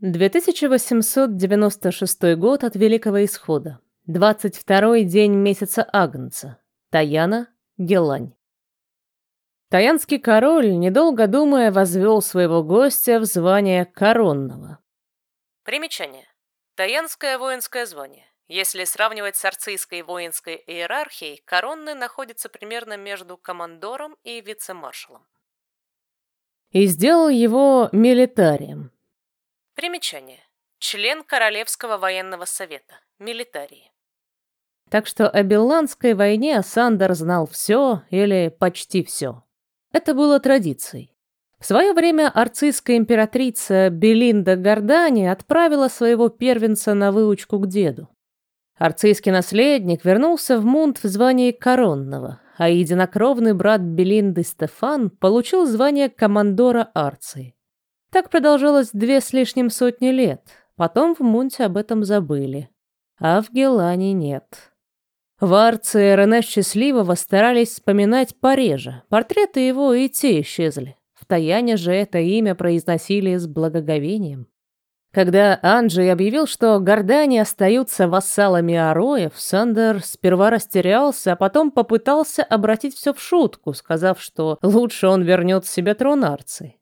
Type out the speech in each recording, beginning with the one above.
2896 год от Великого Исхода. 22 день месяца Агнца. Таяна, Гелань. Таянский король, недолго думая, возвел своего гостя в звание коронного. Примечание. Таянское воинское звание. Если сравнивать с арцийской воинской иерархией, коронный находится примерно между командором и вице-маршалом. И сделал его милитарием. Примечание. Член Королевского военного совета. Милитарии. Так что о Белландской войне Сандер знал все или почти все. Это было традицией. В свое время арцистская императрица Белинда Гордани отправила своего первенца на выучку к деду. Арцийский наследник вернулся в Мунт в звании коронного, а единокровный брат Белинды Стефан получил звание командора Арции. Так продолжалось две с лишним сотни лет, потом в Мунте об этом забыли, а в Гелане нет. В Арции Рене Счастливого старались вспоминать пореже, портреты его и те исчезли. В Таяне же это имя произносили с благоговением. Когда Анджей объявил, что гордане остаются вассалами Ароев, Сандер сперва растерялся, а потом попытался обратить все в шутку, сказав, что лучше он вернет себе трон Арции.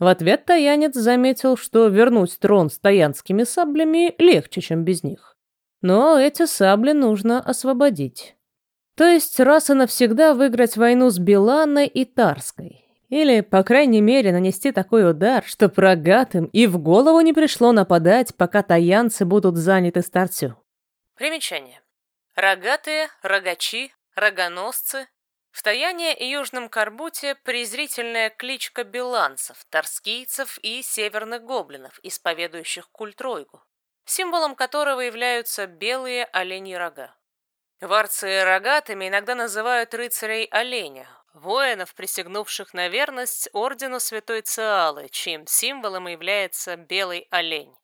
В ответ таянец заметил, что вернуть трон с таянскими саблями легче, чем без них. Но эти сабли нужно освободить. То есть раз и навсегда выиграть войну с Биланной и Тарской. Или, по крайней мере, нанести такой удар, что прогатым и в голову не пришло нападать, пока таянцы будут заняты старцю. Примечание. Рогатые, рогачи, рогоносцы. В Таяне и Южном Карбуте презрительная кличка беланцев, торскийцев и северных гоблинов, исповедующих культ Ройгу, символом которого являются белые оленьи рога. Варцы рогатыми иногда называют рыцарей оленя, воинов, присягнувших на верность ордену Святой Циалы, чьим символом является белый олень.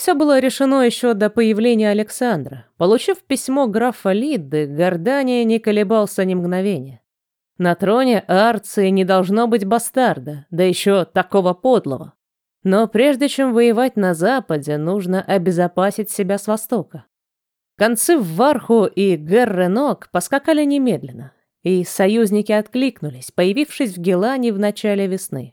Все было решено еще до появления Александра. Получив письмо графа Лидды, Гордания не колебался ни мгновения. На троне Арции не должно быть бастарда, да еще такого подлого. Но прежде чем воевать на Западе, нужно обезопасить себя с Востока. Концы в Варху и Герренок поскакали немедленно. И союзники откликнулись, появившись в Гелане в начале весны.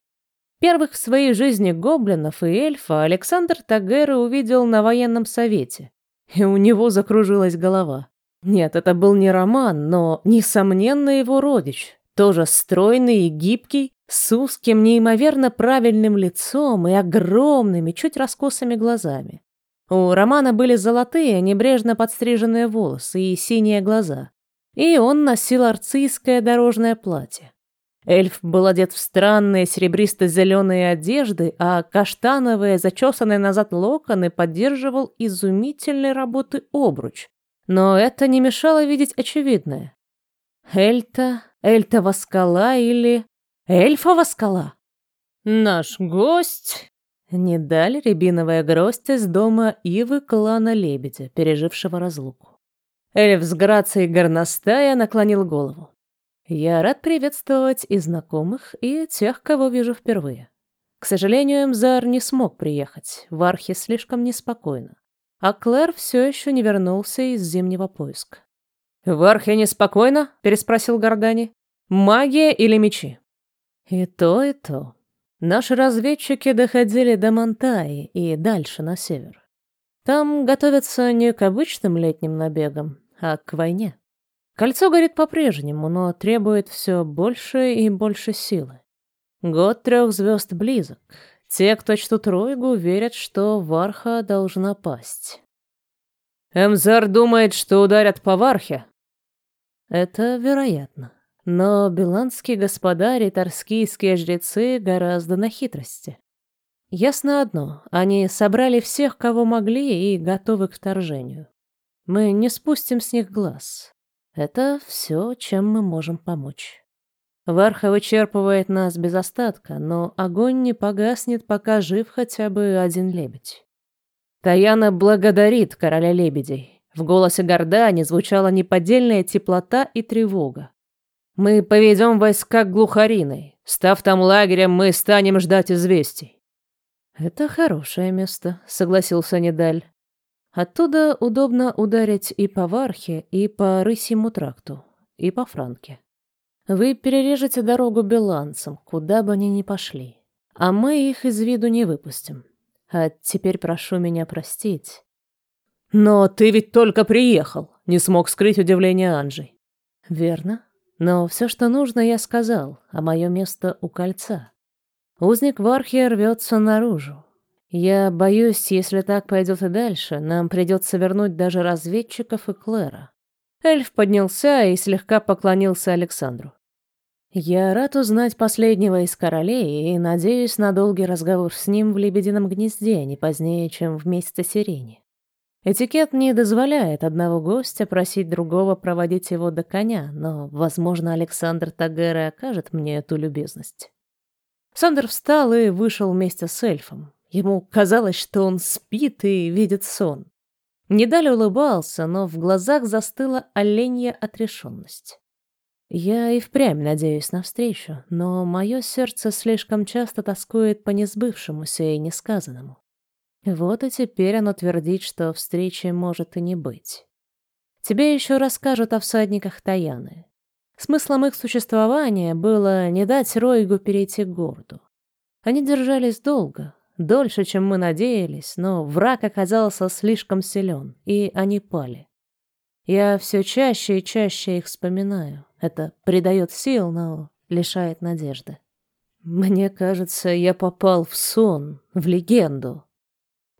Первых в своей жизни гоблинов и эльфа Александр Тагера увидел на военном совете. И у него закружилась голова. Нет, это был не Роман, но, несомненно, его родич. Тоже стройный и гибкий, с узким, неимоверно правильным лицом и огромными, чуть раскосыми глазами. У Романа были золотые, небрежно подстриженные волосы и синие глаза и он носил арцийское дорожное платье. Эльф был одет в странные серебристо-зеленые одежды, а каштановые, зачесанные назад локоны поддерживал изумительной работы обруч. Но это не мешало видеть очевидное. Эльта, эльтова скала или эльфова скала? Наш гость... Не дали рябиновая гроздь из дома Ивы клана Лебедя, пережившего разлуку. Эльф с грацией горностая наклонил голову. Я рад приветствовать и знакомых, и тех, кого вижу впервые. К сожалению, Эмзар не смог приехать, в Архе слишком неспокойно. А Клэр все еще не вернулся из зимнего поиска. «В Архе неспокойно?» – переспросил Гордани. «Магия или мечи?» «И то, и то. Наши разведчики доходили до Монтаи и дальше на север. Там готовятся не к обычным летним набегам, а к войне. Кольцо горит по-прежнему, но требует все больше и больше силы. Год трех звезд близок. Те, кто чтут Ройгу, верят, что Варха должна пасть. Эмзар думает, что ударят по Вархе. Это вероятно. Но биландские господари и торскийские жрецы гораздо на хитрости. Ясно одно, они собрали всех, кого могли, и готовы к вторжению. Мы не спустим с них глаз. Это все, чем мы можем помочь. Варха вычерпывает нас без остатка, но огонь не погаснет, пока жив хотя бы один лебедь. Таяна благодарит короля лебедей. В голосе Гордани звучала неподдельная теплота и тревога. Мы поведем войска к Глухариной. Став там лагерем, мы станем ждать известий. Это хорошее место, согласился Недаль. Оттуда удобно ударить и по Вархе, и по Рысьему тракту, и по Франке. Вы перережете дорогу беланцам, куда бы они ни пошли, а мы их из виду не выпустим. А теперь прошу меня простить. Но ты ведь только приехал, не смог скрыть удивление Анжей. Верно. Но все, что нужно, я сказал, а мое место у кольца. Узник Вархи рвется наружу. Я боюсь, если так пойдет и дальше, нам придется вернуть даже разведчиков и Клэра. Эльф поднялся и слегка поклонился Александру. Я рад узнать последнего из королей и надеюсь на долгий разговор с ним в лебедином гнезде не позднее, чем в месяце сирени. Этикет не дозволяет одного гостя просить другого проводить его до коня, но, возможно, Александр Тагера окажет мне эту любезность. Сандер встал и вышел вместе с эльфом. Ему казалось, что он спит и видит сон. Недаль улыбался, но в глазах застыла оленья отрешенность. Я и впрямь надеюсь на встречу, но мое сердце слишком часто тоскует по несбывшемуся и несказанному. Вот и теперь оно твердит, что встречи может и не быть. Тебе еще расскажут о всадниках Таяны. Смыслом их существования было не дать Ройгу перейти к городу. Они держались долго, дольше, чем мы надеялись, но враг оказался слишком силен, и они пали. Я все чаще и чаще их вспоминаю. Это придает сил, но лишает надежды. Мне кажется, я попал в сон, в легенду.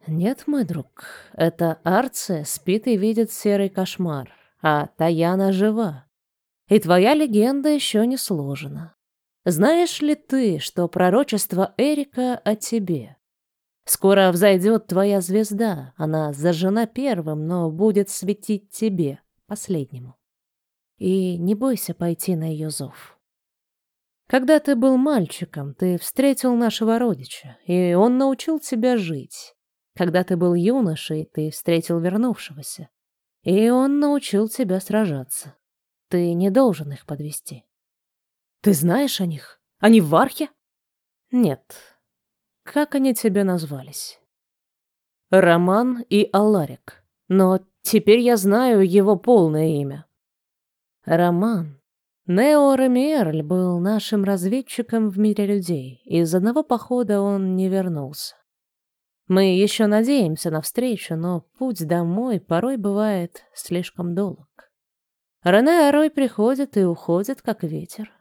Нет, мой друг, это Арция спит и видит серый кошмар, а Таяна жива. И твоя легенда еще не сложена. Знаешь ли ты, что пророчество Эрика о тебе? Скоро взойдет твоя звезда, она зажжена первым, но будет светить тебе, последнему. И не бойся пойти на ее зов. Когда ты был мальчиком, ты встретил нашего родича, и он научил тебя жить. Когда ты был юношей, ты встретил вернувшегося. И он научил тебя сражаться. Ты не должен их подвести. Ты знаешь о них? Они в Архе? Нет. Как они тебе назвались? Роман и Аларик. Но теперь я знаю его полное имя. Роман. Нео Ремиерль был нашим разведчиком в мире людей. Из одного похода он не вернулся. Мы еще надеемся на встречу, но путь домой порой бывает слишком долг. Рене Арой приходит и уходит, как ветер.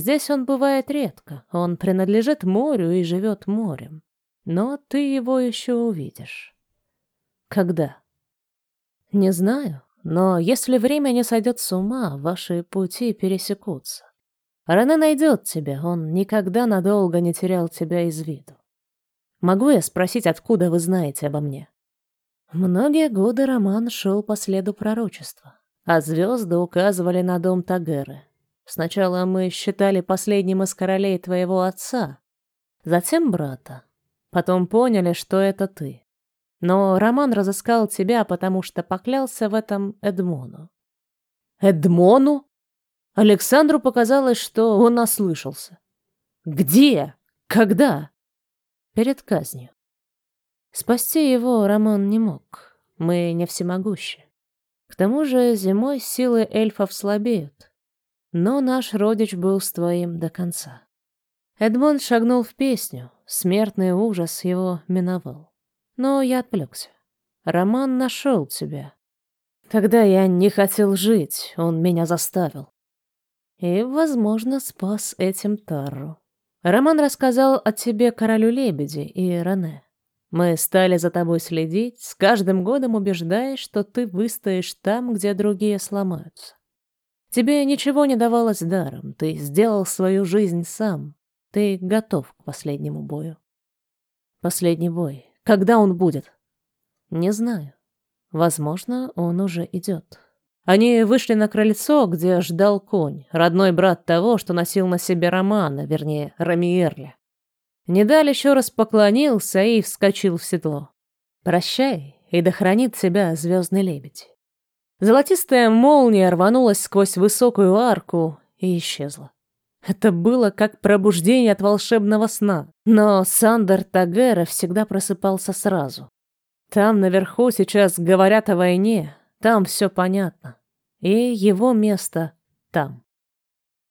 Здесь он бывает редко, он принадлежит морю и живет морем. Но ты его еще увидишь. Когда? Не знаю, но если время не сойдет с ума, ваши пути пересекутся. Рене найдет тебя, он никогда надолго не терял тебя из виду. Могу я спросить, откуда вы знаете обо мне? Многие годы Роман шел по следу пророчества, а звезды указывали на дом Тагеры. Сначала мы считали последним из королей твоего отца, затем брата. Потом поняли, что это ты. Но Роман разыскал тебя, потому что поклялся в этом Эдмону. Эдмону? Александру показалось, что он ослышался. Где? Когда? перед казнью. Спасти его Роман не мог. Мы не всемогущи. К тому же зимой силы эльфов слабеют. Но наш родич был с твоим до конца. Эдмонд шагнул в песню. Смертный ужас его миновал. Но я отвлекся. Роман нашел тебя. Когда я не хотел жить, он меня заставил. И, возможно, спас этим Тарру. Роман рассказал о тебе королю лебеди и Рене. Мы стали за тобой следить, с каждым годом убеждаясь, что ты выстоишь там, где другие сломаются. Тебе ничего не давалось даром, ты сделал свою жизнь сам. Ты готов к последнему бою. Последний бой. Когда он будет? Не знаю. Возможно, он уже идет. Они вышли на крыльцо, где ждал конь, родной брат того, что носил на себе Романа, вернее, Рамиерля. Недаль еще раз поклонился и вскочил в седло. «Прощай, и да хранит тебя звездный лебедь». Золотистая молния рванулась сквозь высокую арку и исчезла. Это было как пробуждение от волшебного сна. Но Сандер Тагера всегда просыпался сразу. Там наверху сейчас говорят о войне, там все понятно. И его место там.